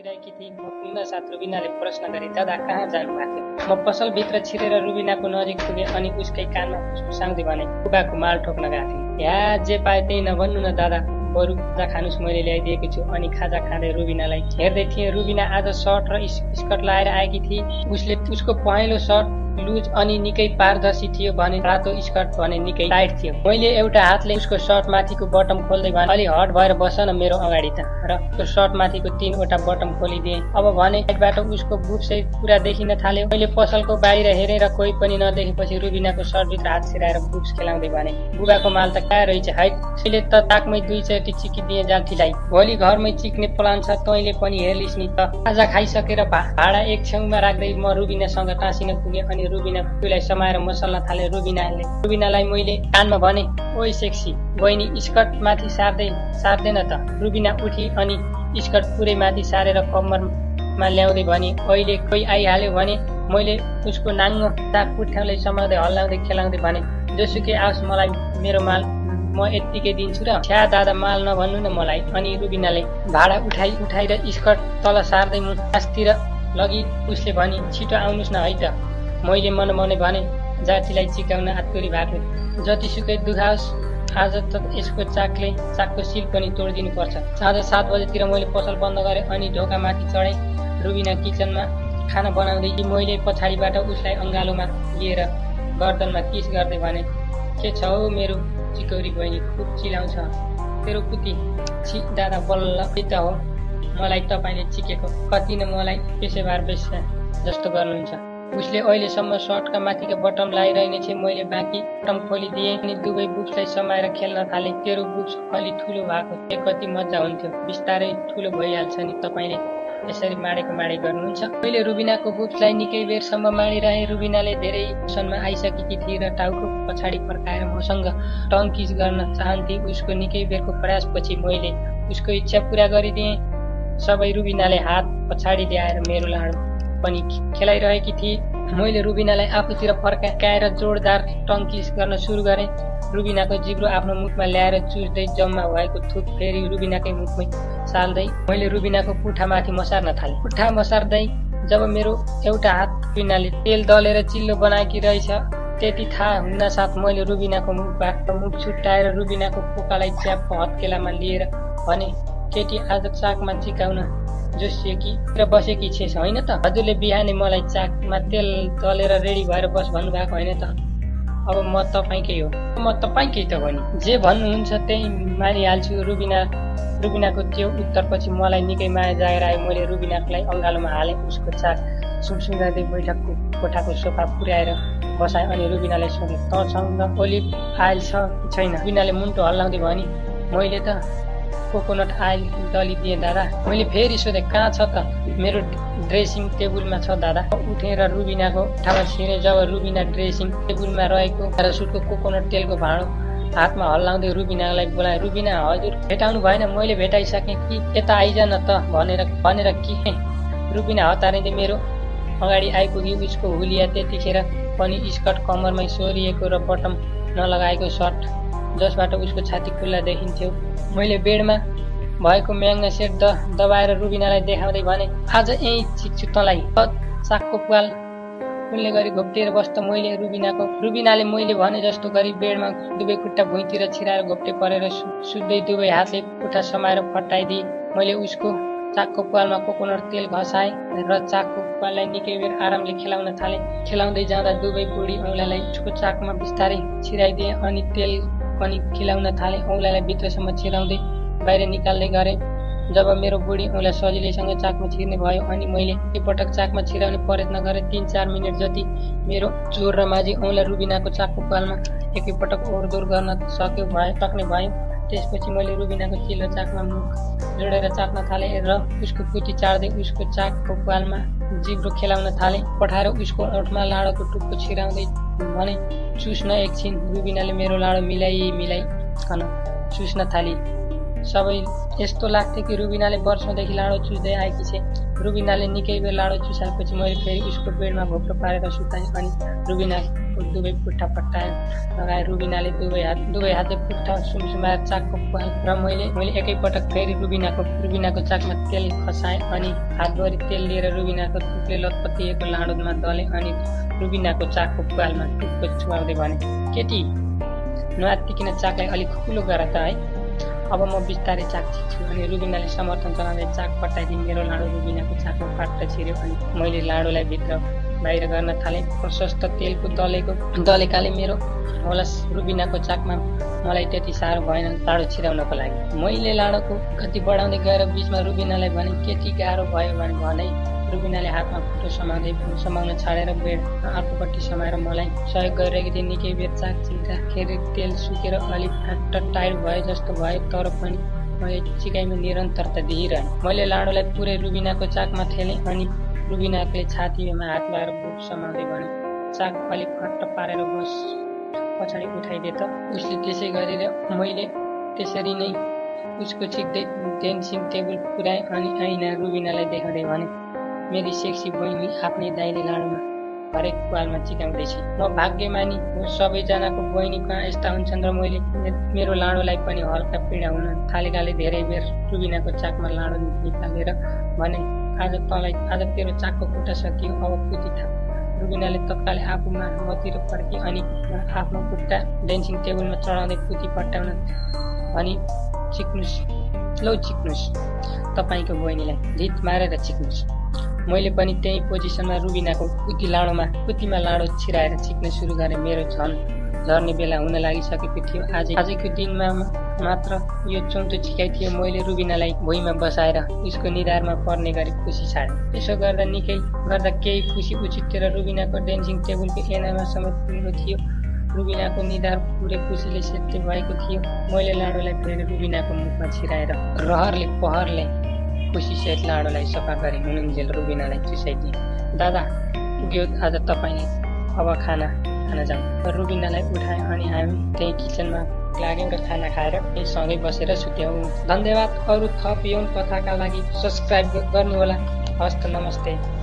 छिराएकी थिए म साथ रुबिनाले प्रश्न गरे दादा कहाँ जानु भएको थियो? म पसलभित्र छिरेर रुबिनाको नजिक पुगेँ अनि उसकै कानमा फुसफुसाउँदै भने बुबाको माल ठोक्न गएको थिएँ। या जे पाए त्यही नभन्नु न दादा। बरु खाजा खानुस् मैले ल्याइदिएको छु। अनि खाजा खाँदै रुबिनालाई हेर्दै थिएँ। रुबिना आज सर्ट र स्कर्ट लाएर आएकी थिए उसले उसको पहेँलो सर्ट लुज अनि निकै पारदर्शी थियो भने रातो स्कर्ट भने निकै टाइट थियो। मैले एउटा हातले उसको सर्ट माथिको बटम खोल्दै भने अलि हट भएर बस न मेरो अगाडि त। र उसको सर्ट माथिको तिनवटा बटम खोलिदिएँ। अब भने साइडबाट उसको बुक्सै पुरा देखिन थाल्यो। मैले पसलको बाहिर हेरेर कोही पनि नदेखेपछि रुबिनाको सर्टभित्र हात छिराएर बुक्स खेलाउँदै भने बुबाको माल त कहाँ रहेछ है? अहिले त ताकमै दुईचोटि चिकिदिएँ जान्थीलाई। भोलि घरमै चिक्ने प्लान छ तैँले पनि हेर्लिस् नि त। आज खाइसकेर भाडा एक छेउमा राख्दै म रुबिनासँग टाँसिन पुगेँ अनि रुबिना फुलाई समाएर मसल्न थाले। रुबिनाले रुबिनालाई मैले कानमा भने ओइ सेक्सी बहिनी स्कर्ट माथि सार्दै सार्दैन त। रुबिना उठी अनि स्कर्ट पुरै माथि सारेर कम्मरमा ल्याउँदै भने अहिले कोही आइहाल्यो भने? मैले उसको नाङ्गो चाक पुठ्याउलाई समाउँदै हल्लाउँदै खेलाउँदै भने जोसुकै आओस् मलाई मेरो माल म यत्तिकै दिन्छु र छ्या दादा माल नभन्नु न मलाई। अनि रुबिनाले भाडा उठाइ उठाएर स्कर्ट तल सार्दै आसतिर लगि उसले भने छिटो आउनुहोस् न है त। मैले मन मनै भने जातिलाई चिकाउन आत्तुरी भएको। जतिसुकै दुखाओस् आज त यसको चाकले चाकको सिल पनि तोडिदिनुपर्छ। साँझ सात बजेतिर मैले पसल बन्द गरेँ अनि ढोकामाथि चढेँ। रुबिना किचनमा खाना बनाउँदै मैले पछाडिबाट उसलाई अङ्गालोमा लिएर गर्दनमा किस गर्दै भने के छ हौ मेरो चिकौरी बहिनी खुब चिलाउँछ तेरो कुती छि दादा बल्ल त हो मलाई तपाईँले चिकेको कति न मलाई पेसेबार बेसा जस्तो गर्नुहुन्छ उसले अहिलेसम्म सर्टका माथिको बटम लगाइरहेनेछ मैले बाँकी बटम खोलिदिएँ अनि दुवै बुक्सलाई समाएर खेल्न थालेँ तेरो बुक्स अलि ठुलो भएको कति मजा हुन्थ्यो बिस्तारै ठुलो भइहाल्छ नि तपाईँले यसरी माडेको माडे गर्नुहुन्छ। मैले रुबिनाको बुक्सलाई निकै बेरसम्म माडिरहेँ रुबिनाले धेरै सनमा आइसकेकी थिए र टाउको पछाडि फर्काएर मसँग टङ किस गर्न चाहन्थे। उसको निकै बेरको प्रयासपछि मैले उसको इच्छा पुरा गरिदिएँ। सबै रुबिनाले हात पछाडि ल्याएर मेरो लाडो पनि खेलाइरहेकी थिए। मैले रुबिनालाई आफूतिर फर्काएर जोडदार टङ्किस गर्न सुरु गरेँ। रुबिनाको जिब्रो आफ्नो मुखमा ल्याएर चुस्दै जम्मा भएको थुक फेरि रुबिनाकै मुखमै साल्दै मैले रुबिनाको पुठामाथि मसार्न थालेँ। पुठा मसार्दै? जब मेरो एउटा हात रुबिनाले तेल दलेर चिल्लो बनाएकी रहेछ त्यति थाहा हुन साथ मैले रुबिनाको मुखबाट मुख छुट्याएर रुबिनाको पोकालाई च्याप हत्केलामा लिएर भने केटी आज चाकमा चिकाउन जोसिएकी र बसेकी छेस होइन त? हजुरले बिहानै मलाई चाकमा तेल तलेर रेडी भएर बस भन्नुभएको होइन त? अब म तपाईँकै हो। म तपाईँकै त हो नि। जे भन्नुहुन्छ त्यही मारिहाल्छु। रुबिना रुबिनाको त्यो उत्तरपछि मलाई निकै माया जाएर आयो। मैले रुबिनाकोलाई अङ्गालोमा हालेँ। उसको चाक सुमसुम गर्दै बैठकको कोठाको सोफा पुर्याएर बसाएँ अनि रुबिनालाई सोधेँ तँसँग ओलिभ आयल छ कि छैन? रुबिनाले मुन्टो हल्लाउँदै भने मैले त कोकोनट आइल दलिदिएँ दादा। मैले फेरि सोधेँ कहाँ छ त? मेरो ड्रेसिङ टेबलमा छ दादा। उठेर रुबिनाको ठाउँमा छिरेँ। जब रुबिना ड्रेसिङ टेबलमा रहेको प्यारासुटको कोकोनट तेलको भाँडो हातमा हल्लाउँदै रुबिनालाई बोलाएँ रुबिना हजुर भेटाउनु भएन। मैले भेटाइसकेँ कि यता आइज न त? भनेर भनेर कि? रुबिना हतारिँदै मेरो अगाडि आइपुग्यो उसको हुलिया त्यतिखेर पनि स्कर्ट कम्मरमै सोरिएको र बटम नलगाएको सर्ट जसबाट उसको छाती खुल्ला देखिन्थ्यो। मैले बेडमा भएको म्याङ्ना सेट द दबाएर रुबिनालाई देखाउँदै भने आज यहीँ छिक्छु तँलाई। सागको पुवाल। उनले गरी घोप्टिएर बस्द मैले रुबिनाको रुबिनाले मैले भने जस्तो गरी बेडमा दुवै खुट्टा भुइँतिर छिराएर घोप्टे परेर सुत्दै दुवै हातले खुट्टा समाएर फटाइदिए मैले उसको चाकको पालमा कोकोनट तेल घसाएँ र चाकको पाललाई निकै बेर आरामले खेलाउन थालेँ। खेलाउँदै जाँदा दुवै बुढी औँलालाई उसको चाकमा बिस्तारै छिराइदिएँ अनि तेल पनि खिलाउन थाले औँलालाई भित्रसम्म छिराउँदै बाहिर निकाल्दै गरेँ। जब मेरो बुढी औँला सजिलैसँग चाकमा छिर्ने भयो अनि मैले एकपटक चाकमा छिराउने प्रयत्न गरेँ तिन चार मिनट जति मेरो चोर र माझी औँला रुबिनाको चाकको पालमा एकैपटक ओहोरदोहोर गर्न सक्यो भए सक्ने भयो। त्यसपछि मैले रुबिनाको चिल्लो चाकमा मुख जोडेर चाप्न थालेँ र उसको कुटी चाड्दै उसको चाकको पालमा जिब्रो खेलाउन थालेँ। पठाएर उसको ओठमा लाडोको टुप्पो छिराउँदै भने चुस्न एकछिन रुबिनाले मेरो लाडो मिलाइ मिलाइ खान। चुस्न थाली। सबै यस्तो लाग्थ्यो कि रुबिनाले वर्षौँदेखि लाडो चुस्दै आएकी छे। रुबिनाले निकै बेर लाडो चुसाएपछि मैले फेरि उसको बेडमा घोप्टो पारेर सुताएँ अनि रुबिनाको दुवै पुट्ठा पट्टाए लगाए रुबिनाले दुवै हात दुवै हातले पुट्ठा सुमसुमाएर चाकको पाल र मैले मैले एकैपटक फेरि रुबिनाको रुबिनाको चाकमा तेल खसाएँ अनि हातभरि तेल लिएर रुबिनाको टुक्ले लतपतिएको लाडोमा दले अनि रुबिनाको चाकको पालमा टुक्को छुवाउँदै भने केटी नआत्तिकिन चाकलाई अलिक खुलो गर त है। अब म बिस्तारै चाक छिच्छु अनि रुबिनाले समर्थन जनाउँदै चाक पट्टाइदिएँ मेरो लाडो रुबिनाको चाकमा पाट्ट छिर्यो अनि मैले लाडोलाई भित्र बाहिर गर्न थालेँ प्रशस्त तेलको दलेको दलेकाले मेरो होला रुबिनाको चाकमा मलाई त्यति साह्रो भएन लाडो छिराउनको लागि मैले लाडोको गति बढाउँदै गएर बिचमा रुबिनालाई भने केटी गाह्रो भयो भने भने रुबिनाले हातमा फुटो समाउँदै समाउन छाडेर बेड अर्कोपट्टि समाएर मलाई सहयोग गरिरहेको थिएँ। निकै बेर चाक चिक्दाखेरि तेल सुकेर अलिक टाइट भए जस्तो भयो तर पनि मैले चिकाइमा निरन्तरता दिइरहेँ। मैले लाडोलाई पुरै रुबिनाको चाकमा थेलेँ अनि रुबिनाले छातीमा हात लगाएर समाउँदै भने चाक अलिक फट्ट पारेर बस पछाडि उठाइदिए त। उसले त्यसै गरेर मैले त्यसरी नै उसको छिक्दै डेन्सिङ टेबल पुऱ्याएँ अनि ऐना रुबिनालाई देखाउँदै भने मेरी सेक्सी बहिनी आफ्नै दाइले लाडोमा हरेक पालमा चिकाउँदैछ। म भाग्यमानी हो सबैजनाको बहिनी कहाँ यस्ता हुन्छन् र मैले मेरो लाडोलाई पनि हल्का पीडा हुन थालेकाले धेरै बेर रुबिनाको चाकमा लाडो निकालेर भने आज तँलाई आज तेरो चाकको खुट्टा सकियो अब पुति थाप रुबिनाले तत्कालै आफूमा मतिर फर्की अनि आफ्नो खुट्टा डेन्सिङ टेबलमा चढाउँदै पुती पट्याउन अनि चिक्नुहोस् लौ चिक्नुहोस् तपाईँको बहिनीलाई धित मारेर चिक्नुहोस् मैले पनि त्यही पोजिसनमा रुबिनाको कुती लाडोमा कुतीमा लाडो छिराएर चिक्न सुरु गरेँ। मेरो झन झर्ने बेला हुन लागिसकेको थियो। आज आजको दिनमा मात्र यो चौथो छिकाइ थियो। मैले रुबिनालाई भुइँमा बसाएर उसको निधारमा पर्ने गरी खुसी छाडेँ। यसो गर्दा निकै गर्दा केही खुसी उचितेर रुबिनाको डेन्सिङ टेबलको एनामा समेत पुगेको थियो। रुबिनाको निधार पुरै खुसीले सेते भएको थियो। मैले लाडोलाई फेरि रुबिनाको मुखमा छिराएर रहरले पहरले खुसीसहित लाडोलाई सफा गरे हुनुहुन्जेल रुबिनालाई चुसाइदिए। दादा पुग्यो आज तपाईँले अब खाना खान जाउँ रुबिनालाई उठाएँ अनि हामी त्यही किचनमा लाग्यौँ र खाना खाएर सँगै बसेर सुत्यौँ धन्यवाद अरू थप यौन कथाका लागि सब्सक्राइब गर्नुहोला। हस्त नमस्ते।